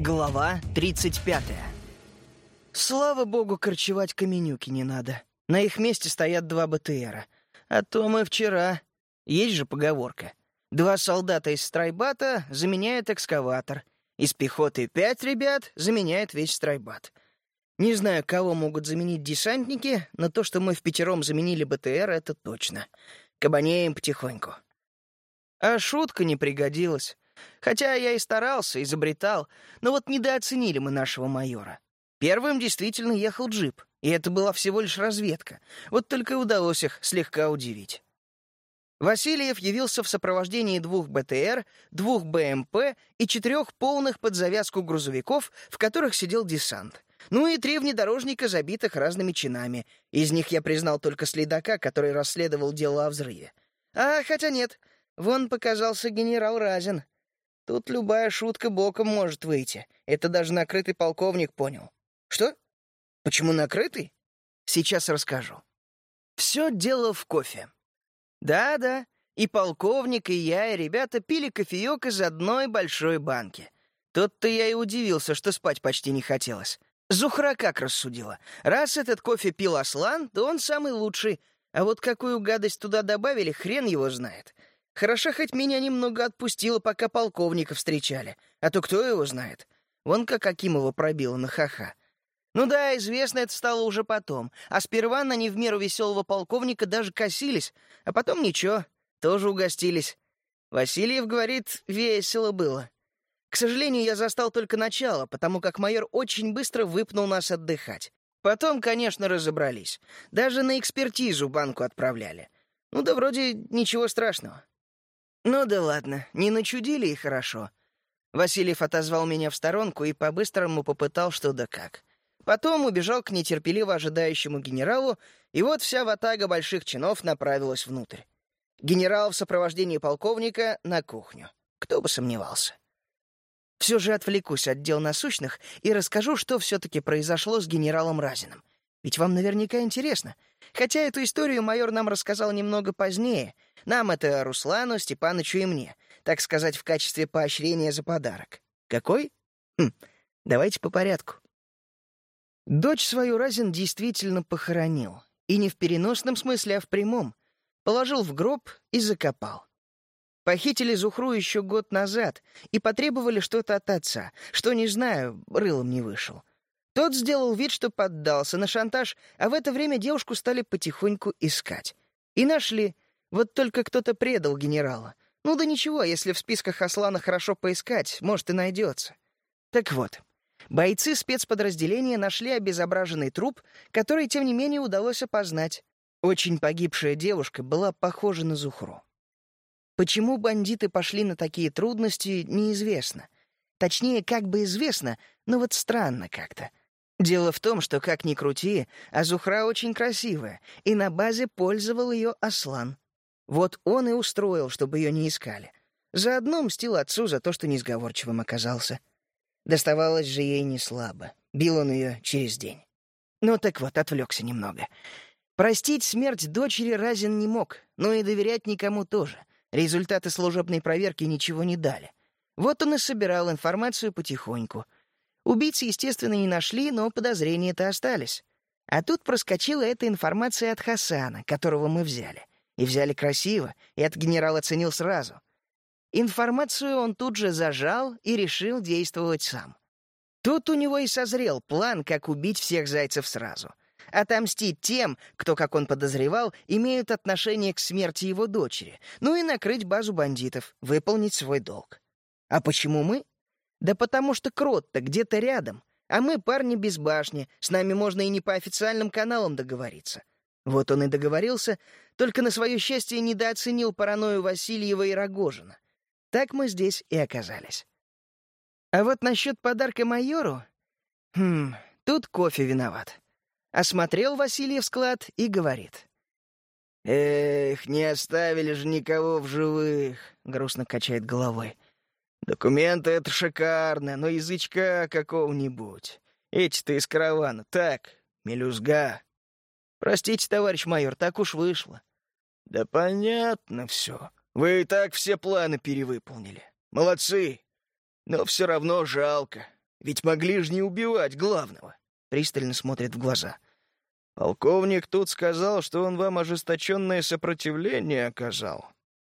Глава 35 Слава богу, корчевать каменюки не надо. На их месте стоят два БТРа. А то мы вчера... Есть же поговорка. Два солдата из страйбата заменяют экскаватор. Из пехоты пять ребят заменяет весь страйбат. Не знаю, кого могут заменить десантники, но то, что мы в пятером заменили БТР, это точно. Кабанеем потихоньку. А шутка не пригодилась. Хотя я и старался, изобретал, но вот недооценили мы нашего майора. Первым действительно ехал джип, и это была всего лишь разведка. Вот только и удалось их слегка удивить. Васильев явился в сопровождении двух БТР, двух БМП и четырех полных под завязку грузовиков, в которых сидел десант. Ну и три внедорожника, забитых разными чинами. Из них я признал только следака, который расследовал дело о взрыве. А, хотя нет, вон показался генерал Разин. Тут любая шутка боком может выйти. Это даже накрытый полковник понял. Что? Почему накрытый? Сейчас расскажу. Все дело в кофе. Да-да, и полковник, и я, и ребята пили кофеек из одной большой банки. Тот-то я и удивился, что спать почти не хотелось. Зухра как рассудила. Раз этот кофе пил Аслан, то он самый лучший. А вот какую гадость туда добавили, хрен его знает. Хорошо, хоть меня немного отпустило, пока полковника встречали. А то кто его знает? Вон как Акимова пробила на ха-ха. Ну да, известно это стало уже потом. А сперва на не в меру веселого полковника даже косились, а потом ничего, тоже угостились. Васильев говорит, весело было. К сожалению, я застал только начало, потому как майор очень быстро выпнул нас отдыхать. Потом, конечно, разобрались. Даже на экспертизу банку отправляли. Ну да вроде ничего страшного. Ну да ладно, не начудили и хорошо. Васильев отозвал меня в сторонку и по-быстрому попытал что да как. Потом убежал к нетерпеливо ожидающему генералу, и вот вся ватага больших чинов направилась внутрь. Генерал в сопровождении полковника на кухню. Кто бы сомневался. Все же отвлекусь от дел насущных и расскажу, что все-таки произошло с генералом Разиным. Ведь вам наверняка интересно. Хотя эту историю майор нам рассказал немного позднее. Нам это Руслану, Степанычу и мне. Так сказать, в качестве поощрения за подарок. Какой? Хм, давайте по порядку. Дочь свою Разин действительно похоронил. И не в переносном смысле, а в прямом. Положил в гроб и закопал. Похитили Зухру еще год назад и потребовали что-то от отца, что, не знаю, рылом не вышел. Тот сделал вид, что поддался на шантаж, а в это время девушку стали потихоньку искать. И нашли. Вот только кто-то предал генерала. Ну да ничего, если в списках Аслана хорошо поискать, может и найдется. Так вот, бойцы спецподразделения нашли обезображенный труп, который, тем не менее, удалось опознать. Очень погибшая девушка была похожа на Зухру. Почему бандиты пошли на такие трудности, неизвестно. Точнее, как бы известно, но вот странно как-то. Дело в том, что, как ни крути, а Зухра очень красивая, и на базе пользовал ее Аслан. Вот он и устроил, чтобы ее не искали. Заодно мстил отцу за то, что несговорчивым оказался. Доставалось же ей не слабо. Бил он ее через день. Ну так вот, отвлекся немного. Простить смерть дочери Разин не мог, но и доверять никому тоже. Результаты служебной проверки ничего не дали. Вот он и собирал информацию потихоньку — Убийцы, естественно, не нашли, но подозрения-то остались. А тут проскочила эта информация от Хасана, которого мы взяли. И взяли красиво, и от генерала ценил сразу. Информацию он тут же зажал и решил действовать сам. Тут у него и созрел план, как убить всех зайцев сразу. Отомстить тем, кто, как он подозревал, имеют отношение к смерти его дочери, ну и накрыть базу бандитов, выполнить свой долг. А почему мы? Да потому что крот-то где-то рядом, а мы парни без башни, с нами можно и не по официальным каналам договориться. Вот он и договорился, только на свое счастье недооценил паранойю Васильева и Рогожина. Так мы здесь и оказались. А вот насчет подарка майору... Хм, тут кофе виноват. Осмотрел Васильев склад и говорит. «Эх, не оставили же никого в живых», — грустно качает головой. Документы — это шикарно, но язычка какого-нибудь. Эти-то из каравана. Так, мелюзга. Простите, товарищ майор, так уж вышло. Да понятно все. Вы и так все планы перевыполнили. Молодцы. Но все равно жалко. Ведь могли же не убивать главного. Пристально смотрит в глаза. Полковник тут сказал, что он вам ожесточенное сопротивление оказал.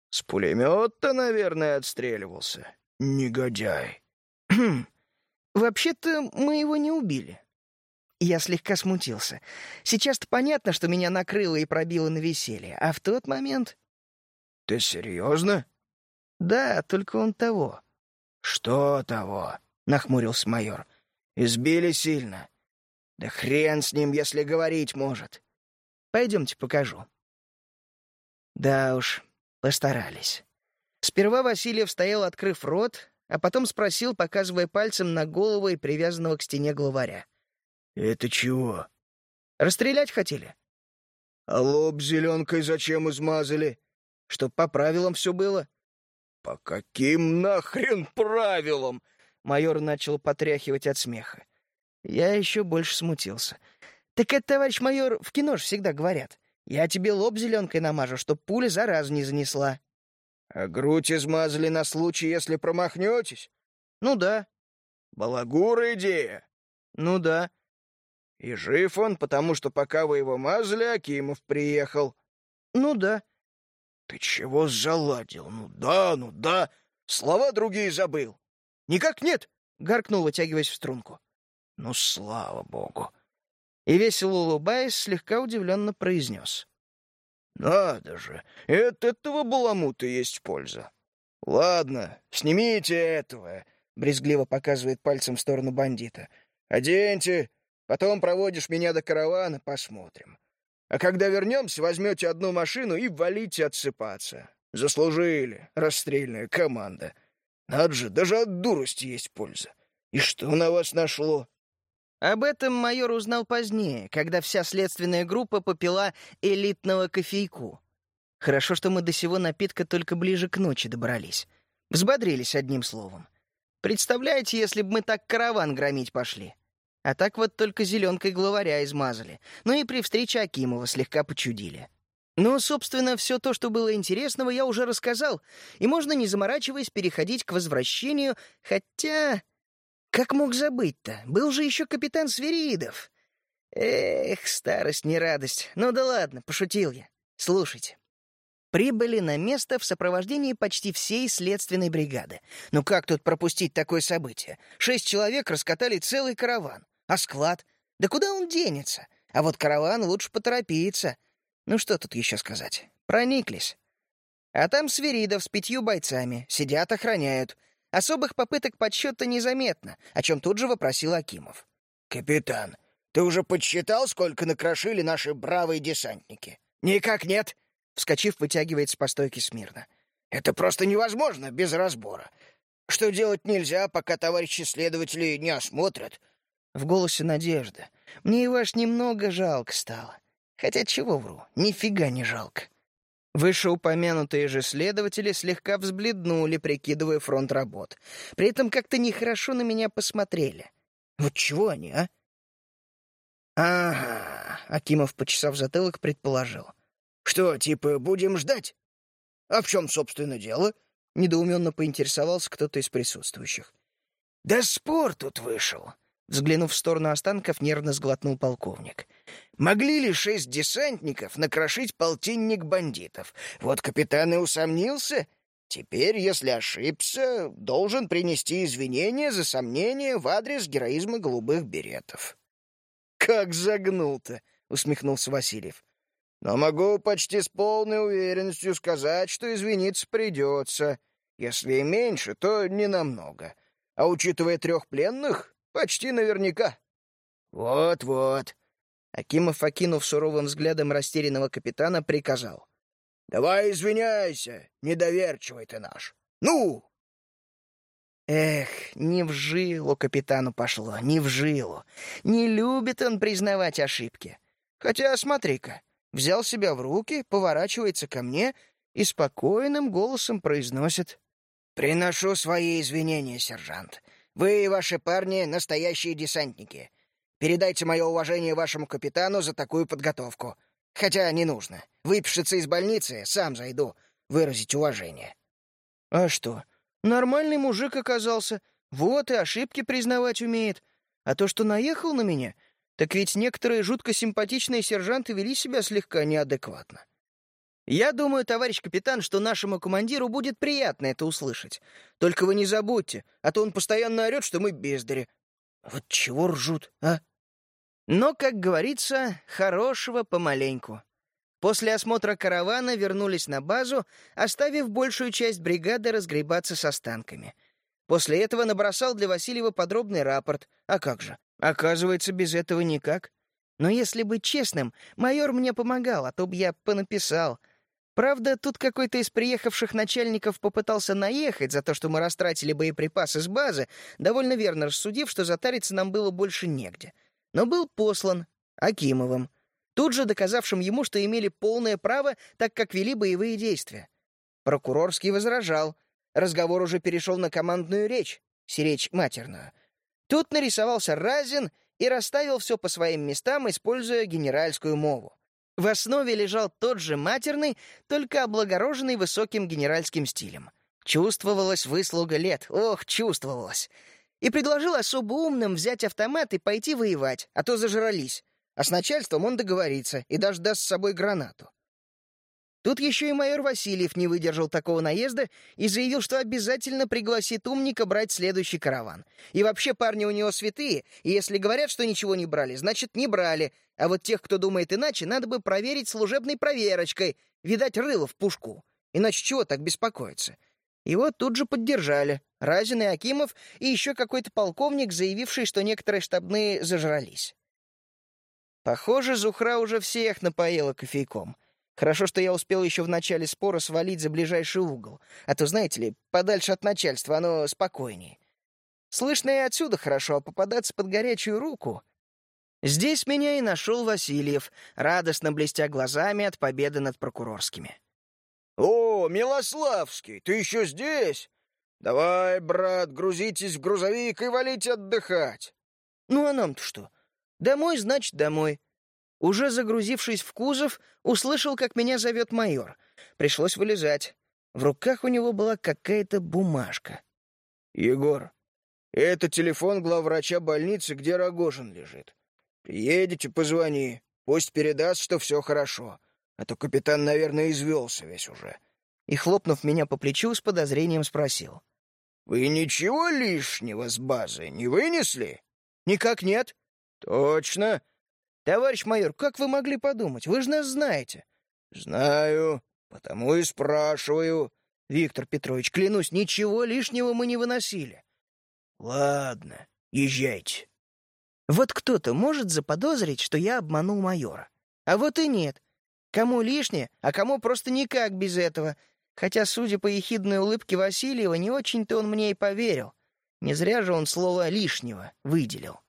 С пулемета, наверное, отстреливался. Негодяй. Вообще-то мы его не убили. Я слегка смутился. Сейчас-то понятно, что меня накрыло и пробило на веселье, а в тот момент... Ты серьезно? Да, только он того. Что того? Нахмурился майор. Избили сильно. Да хрен с ним, если говорить может. Пойдемте покажу. Да уж, постарались. Сперва Васильев стоял, открыв рот, а потом спросил, показывая пальцем на голову и привязанного к стене главаря. «Это чего?» «Расстрелять хотели». «А лоб зеленкой зачем измазали?» «Чтоб по правилам все было». «По каким нахрен правилам?» Майор начал потряхивать от смеха. Я еще больше смутился. «Так это, товарищ майор, в кино ж всегда говорят. Я тебе лоб зеленкой намажу, чтоб пуля заразу не занесла». «А грудь измазали на случай, если промахнетесь?» «Ну да». «Балагура идея?» «Ну да». И жив он, потому что пока вы его мазали, Акимов приехал. Ну да. Ты чего заладил? Ну да, ну да. Слова другие забыл. Никак нет, гаркнул, вытягиваясь в струнку. Ну, слава богу. И весело улыбаясь, слегка удивленно произнес. Надо же, и от этого баламута есть польза. Ладно, снимите этого, брезгливо показывает пальцем в сторону бандита. Оденьте, Потом проводишь меня до каравана, посмотрим. А когда вернемся, возьмете одну машину и валите отсыпаться. Заслужили, расстрельная команда. Надо же, даже от дурости есть польза. И что на вас нашло?» Об этом майор узнал позднее, когда вся следственная группа попила элитного кофейку. Хорошо, что мы до сего напитка только ближе к ночи добрались. Взбодрились одним словом. Представляете, если бы мы так караван громить пошли? А так вот только зеленкой главаря измазали. Ну и при встрече Акимова слегка почудили. Ну, собственно, все то, что было интересного, я уже рассказал, и можно, не заморачиваясь, переходить к возвращению, хотя... Как мог забыть-то? Был же еще капитан Сверидов. Эх, старость не радость. Ну да ладно, пошутил я. Слушайте. Прибыли на место в сопровождении почти всей следственной бригады. Ну как тут пропустить такое событие? Шесть человек раскатали целый караван. А склад? Да куда он денется? А вот караван лучше поторопиться. Ну что тут еще сказать? Прониклись. А там Свиридов с пятью бойцами. Сидят, охраняют. Особых попыток подсчета незаметно, о чем тут же вопросил Акимов. «Капитан, ты уже подсчитал, сколько накрошили наши бравые десантники?» «Никак нет», — вскочив, вытягивается по стойке смирно. «Это просто невозможно без разбора. Что делать нельзя, пока товарищи следователи не осмотрят, в голосе надежда. Мне его аж немного жалко стало. Хотя чего вру, нифига не жалко. Вышеупомянутые же следователи слегка взбледнули, прикидывая фронт работ. При этом как-то нехорошо на меня посмотрели. Вот чего они, а? «Ага», — Акимов, почесав затылок, предположил. «Что, типа, будем ждать?» «А в чем, собственно, дело?» — недоуменно поинтересовался кто-то из присутствующих. «Да спор тут вышел», Взглянув в сторону останков, нервно сглотнул полковник. «Могли ли шесть десантников накрошить полтинник бандитов? Вот капитан и усомнился. Теперь, если ошибся, должен принести извинения за сомнения в адрес героизма голубых беретов». «Как загнул-то!» — усмехнулся Васильев. «Но могу почти с полной уверенностью сказать, что извиниться придется. Если и меньше, то не намного. А учитывая трех пленных, Почти наверняка. Вот-вот. Акимов, окинув суровым взглядом растерянного капитана, приказал. «Давай извиняйся, недоверчивый ты наш. Ну!» Эх, не в жилу капитану пошло, не в жилу. Не любит он признавать ошибки. Хотя, смотри-ка, взял себя в руки, поворачивается ко мне и спокойным голосом произносит. «Приношу свои извинения, сержант. Вы и ваши парни — настоящие десантники. Передайте мое уважение вашему капитану за такую подготовку. Хотя не нужно. Выпишется из больницы, сам зайду. Выразить уважение». «А что, нормальный мужик оказался. Вот и ошибки признавать умеет. А то, что наехал на меня, так ведь некоторые жутко симпатичные сержанты вели себя слегка неадекватно. Я думаю, товарищ капитан, что нашему командиру будет приятно это услышать. Только вы не забудьте, а то он постоянно орет, что мы бездари. Вот чего ржут, а? Но, как говорится, хорошего помаленьку. После осмотра каравана вернулись на базу, оставив большую часть бригады разгребаться с останками. После этого набросал для Васильева подробный рапорт. А как же? Оказывается, без этого никак. Но если быть честным, майор мне помогал, а то б я понаписал. Правда, тут какой-то из приехавших начальников попытался наехать за то, что мы растратили боеприпасы с базы, довольно верно рассудив, что затариться нам было больше негде. Но был послан Акимовым, тут же доказавшим ему, что имели полное право, так как вели боевые действия. Прокурорский возражал, Разговор уже перешел на командную речь, сиречь матерную. Тут нарисовался Разин и расставил все по своим местам, используя генеральскую мову. В основе лежал тот же матерный, только облагороженный высоким генеральским стилем. Чувствовалась выслуга лет, ох, чувствовалась. И предложил особо умным взять автомат и пойти воевать, а то зажрались. А с начальством он договорится и даже даст с собой гранату. Тут еще и майор Васильев не выдержал такого наезда и заявил, что обязательно пригласит умника брать следующий караван. И вообще парни у него святые, и если говорят, что ничего не брали, значит, не брали. А вот тех, кто думает иначе, надо бы проверить служебной проверочкой. Видать, рыло в пушку. Иначе чего так беспокоиться? Его тут же поддержали. Разин и Акимов, и еще какой-то полковник, заявивший, что некоторые штабные зажрались. Похоже, Зухра уже всех напоила кофейком. Хорошо, что я успел еще в начале спора свалить за ближайший угол. А то, знаете ли, подальше от начальства оно спокойнее. Слышно и отсюда хорошо, а попадаться под горячую руку... Здесь меня и нашел Васильев, радостно блестя глазами от победы над прокурорскими. «О, Милославский, ты еще здесь? Давай, брат, грузитесь в грузовик и валите отдыхать». «Ну а нам-то что? Домой, значит, домой. Уже загрузившись в кузов, услышал, как меня зовет майор. Пришлось вылезать. В руках у него была какая-то бумажка. «Егор, это телефон главврача больницы, где Рогожин лежит. Приедете, позвони. Пусть передаст, что все хорошо. А то капитан, наверное, извелся весь уже». И, хлопнув меня по плечу, с подозрением спросил. «Вы ничего лишнего с базы не вынесли?» «Никак нет». «Точно?» «Товарищ майор, как вы могли подумать? Вы же нас знаете». «Знаю, потому и спрашиваю». «Виктор Петрович, клянусь, ничего лишнего мы не выносили». «Ладно, езжайте». Вот кто-то может заподозрить, что я обманул майора. А вот и нет. Кому лишнее, а кому просто никак без этого. Хотя, судя по ехидной улыбке Васильева, не очень-то он мне и поверил. Не зря же он слово «лишнего» выделил.